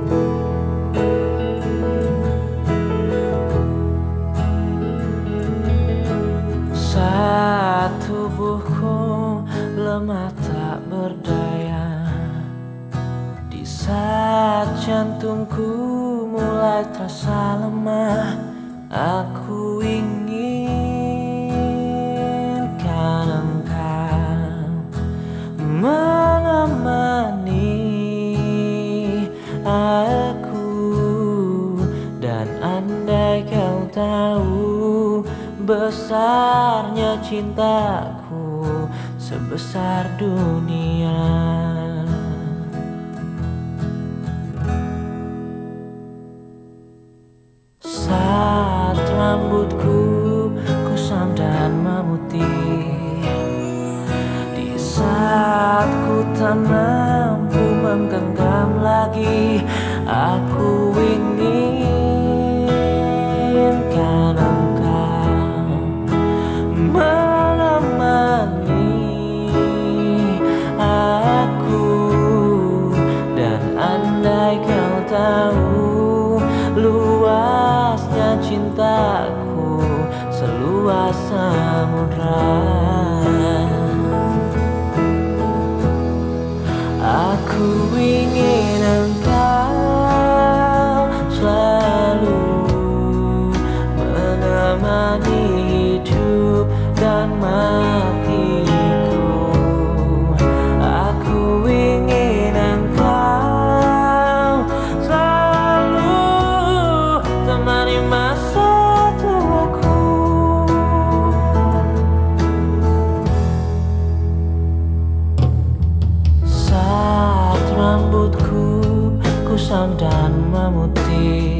Satu tubuhku lemah tak berdaya Di saat jantungku mulai terasa lemah Aku tahu besarnya cintaku sebesar dunia. Saat rambutku kusam dan memutih Di saat ku tak mampu menggenggam lagi Aku Luasnya cintaku Seluas samudera dan memutih